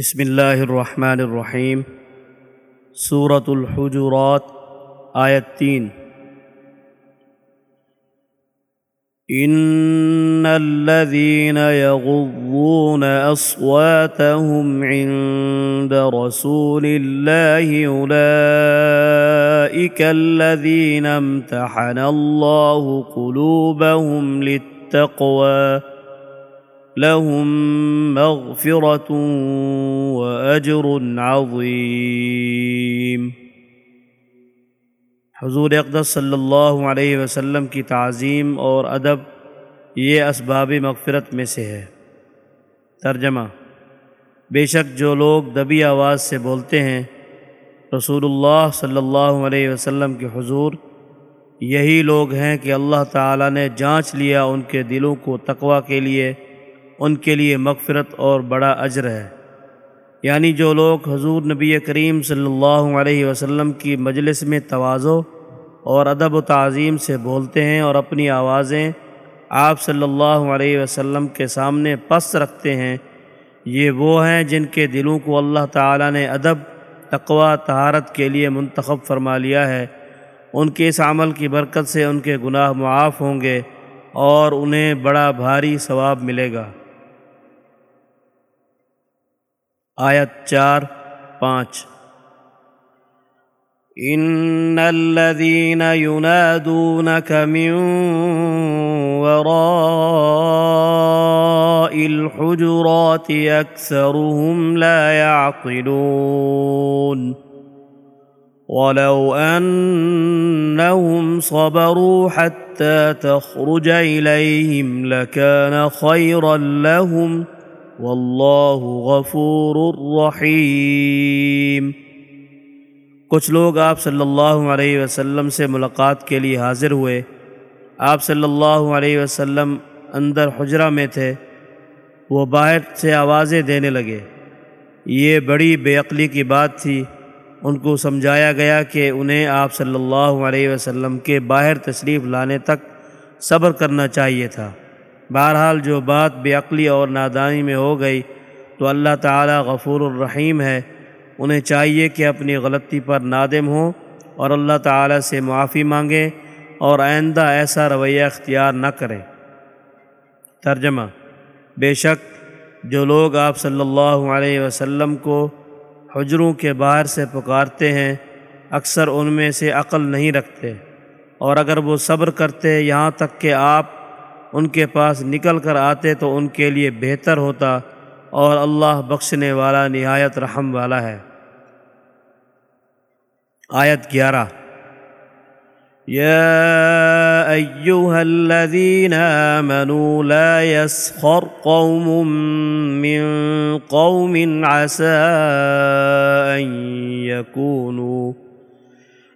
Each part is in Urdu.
بسم اللہ الرحمن الرحیم سورة الحجرات، آیت تین۔ ان الذين يغضون اصواتهم عند رسول الله اولئك الذين امتحن الله قلوبهم للتقوى۔ لهم مغفرة وأجر عظيم۔ حضور اقدس صلی اللہ علیہ وسلم کی تعظیم اور ادب یہ اسباب مغفرت میں سے ہے۔ ترجمہ بے شک جو لوگ دبی آواز سے بولتے ہیں، رسول اللہ صلی اللہ علیہ وسلم کے حضور یہی لوگ ہیں کہ اللہ تعالیٰ نے جانچ لیا ان کے دلوں کو تقوی کے لیے ان کے لیے مغفرت اور بڑا اجر ہے۔ یعنی جو لوگ حضور نبی کریم صلی اللہ علیہ وسلم کی مجلس میں توازو اور ادب و تعظیم سے بولتے ہیں اور اپنی آوازیں آپ صلی اللہ علیہ وسلم کے سامنے پس رکھتے ہیں، یہ وہ ہیں جن کے دلوں کو اللہ تعالیٰ نے ادب، تقوی، طہارت کے لیے منتخب فرما لیا ہے۔ ان کے اس عمل کی برکت سے ان کے گناہ معاف ہوں گے اور انہیں بڑا بھاری ثواب ملے گا۔ آیت چار، پانچ۔ ان الذين ينادونك من وراء الحجرات اكثرهم لا يعقلون ولو انهم صبروا حتى تخرج اليهم لكان خيرا لهم واللہ غفور الرحیم کچھ لوگ آپ صلی اللہ علیہ وسلم سے ملاقات کے لیے حاضر ہوئے۔ آپ صلی اللہ علیہ وسلم اندر حجرہ میں تھے۔ وہ باہر سے آوازیں دینے لگے۔ یہ بڑی بے عقلی کی بات تھی۔ ان کو سمجھایا گیا کہ انہیں آپ صلی اللہ علیہ وسلم کے باہر تشریف لانے تک صبر کرنا چاہیے تھا۔ بہرحال جو بات بے عقلی اور نادانی میں ہو گئی تو اللہ تعالیٰ غفور الرحیم ہے۔ انہیں چاہیے کہ اپنی غلطی پر نادم ہوں اور اللہ تعالیٰ سے معافی مانگیں اور آئندہ ایسا رویہ اختیار نہ کریں۔ ترجمہ بے شک جو لوگ آپ صلی اللہ علیہ وسلم کو حجروں کے باہر سے پکارتے ہیں، اکثر ان میں سے عقل نہیں رکھتے اور اگر وہ صبر کرتے یہاں تک کہ آپ ان کے پاس نکل کر آتے تو ان کے لیے بہتر ہوتا اور اللہ بخشنے والا نہایت رحم والا ہے۔ آیت گیارہ۔ يا أيها الذين آمنوا لا يسخر قوم من قوم عسى أن يكونوا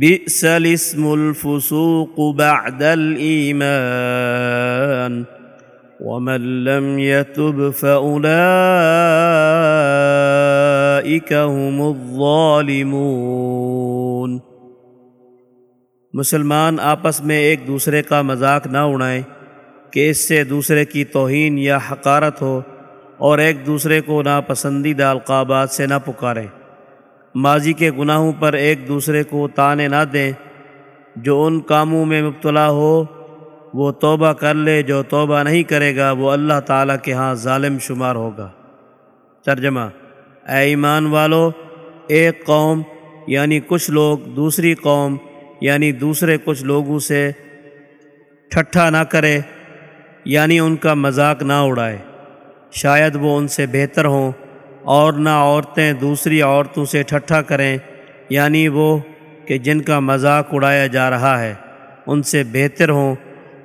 بئس الاسم الفسوق بعد الإيمان ومن لم يتب فأولئك هم الظالمون مسلمان آپس میں ایک دوسرے کا مذاق نہ اڑائیں کہ اس سے دوسرے کی توہین یا حقارت ہو اور ایک دوسرے کو ناپسندیدہ القابات سے نہ پکاریں۔ ماضی کے گناہوں پر ایک دوسرے کو تانے نہ دیں۔ جو ان کاموں میں مبتلا ہو، وہ توبہ کر لے، جو توبہ نہیں کرے گا، وہ اللہ تعالیٰ کے ہاں ظالم شمار ہوگا۔ ترجمہ اے ایمان والو، ایک قوم یعنی کچھ لوگ دوسری قوم یعنی دوسرے کچھ لوگوں سے ٹھٹھا نہ کرے یعنی ان کا مذاق نہ اڑائے۔ شاید وہ ان سے بہتر ہوں۔ اور نہ عورتیں دوسری عورتوں سے ٹھٹھا کریں یعنی وہ کہ جن کا مذاق اڑایا جا رہا ہے، ان سے بہتر ہوں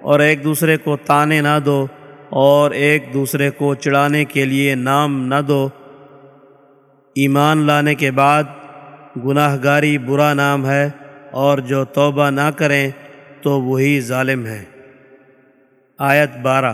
اور ایک دوسرے کو تانے نہ دو اور ایک دوسرے کو چڑھانے کے لیے نام نہ دو۔ ایمان لانے کے بعد گناہ گاری برا نام ہے اور جو توبہ نہ کریں تو وہی ظالم ہے۔ آیت بارہ۔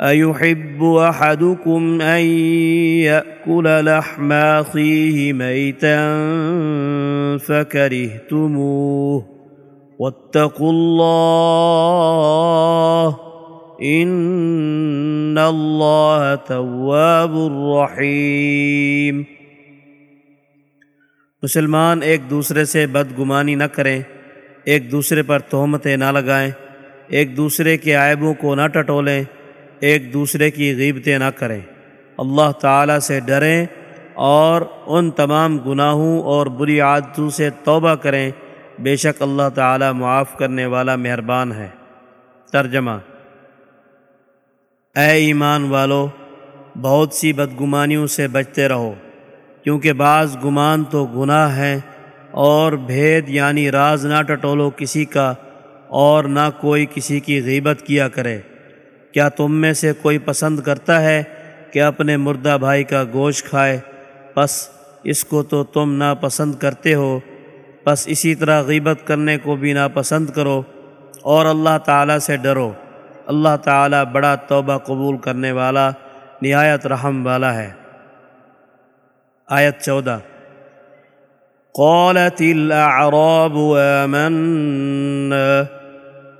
ايحب احدكم ان ياكل لحم اخيه ميتا فكرهتموه واتقوا الله ان الله تواب رحيم مسلمان ایک دوسرے سے بدگمانی نہ کریں ایک دوسرے پر تہمتیں نہ لگائیں ایک دوسرے کے عیبوں کو نہ ٹٹولیں ایک دوسرے کی غیبتیں نہ کریں۔ اللہ تعالیٰ سے ڈریں اور ان تمام گناہوں اور بری عادتوں سے توبہ کریں۔ بے شک اللہ تعالیٰ معاف کرنے والا مہربان ہے۔ ترجمہ۔ اے ایمان والو، بہت سی بدگمانیوں سے بچتے رہو، کیونکہ بعض گمان تو گناہ ہیں اور بھید یعنی راز نہ ٹٹولو کسی کا اور نہ کوئی کسی کی غیبت کیا کرے۔ کیا تم میں سے کوئی پسند کرتا ہے کہ اپنے مردہ بھائی کا گوشت کھائے؟ بس، اس کو تو تم ناپسند کرتے ہو۔ بس اسی طرح غیبت کرنے کو بھی ناپسند کرو اور اللہ تعالیٰ سے ڈرو۔ اللہ تعالیٰ بڑا توبہ قبول کرنے والا، نہایت رحم والا ہے۔ آیت چودہ۔ قالت الاعراب آمنا۔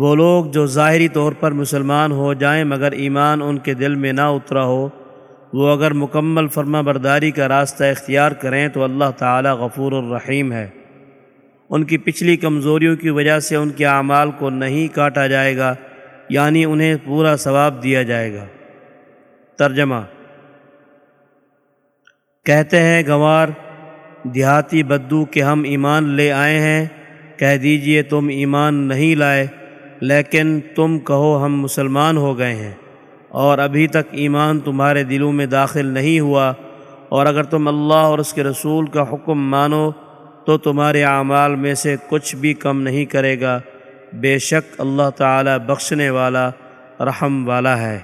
وہ لوگ جو ظاہری طور پر مسلمان ہو جائیں مگر ایمان ان کے دل میں نہ اترا ہو، وہ اگر مکمل فرما برداری کا راستہ اختیار کریں تو اللہ تعالی غفور الرحیم ہے۔ ان کی پچھلی کمزوریوں کی وجہ سے ان کے اعمال کو نہیں کاٹا جائے گا یعنی انہیں پورا ثواب دیا جائے گا۔ ترجمہ کہتے ہیں، گنوار، دیہاتی بدو کہ ہم ایمان لے آئے ہیں، کہہ دیجیے تم ایمان نہیں لائے۔ لیکن تم کہو ہم مسلمان ہو گئے ہیں اور ابھی تک ایمان تمہارے دلوں میں داخل نہیں ہوا اور اگر تم اللہ اور اس کے رسول کا حکم مانو تو تمہارے اعمال میں سے کچھ بھی کم نہیں کرے گا۔ بے شک اللہ تعالی بخشنے والا، رحم والا ہے۔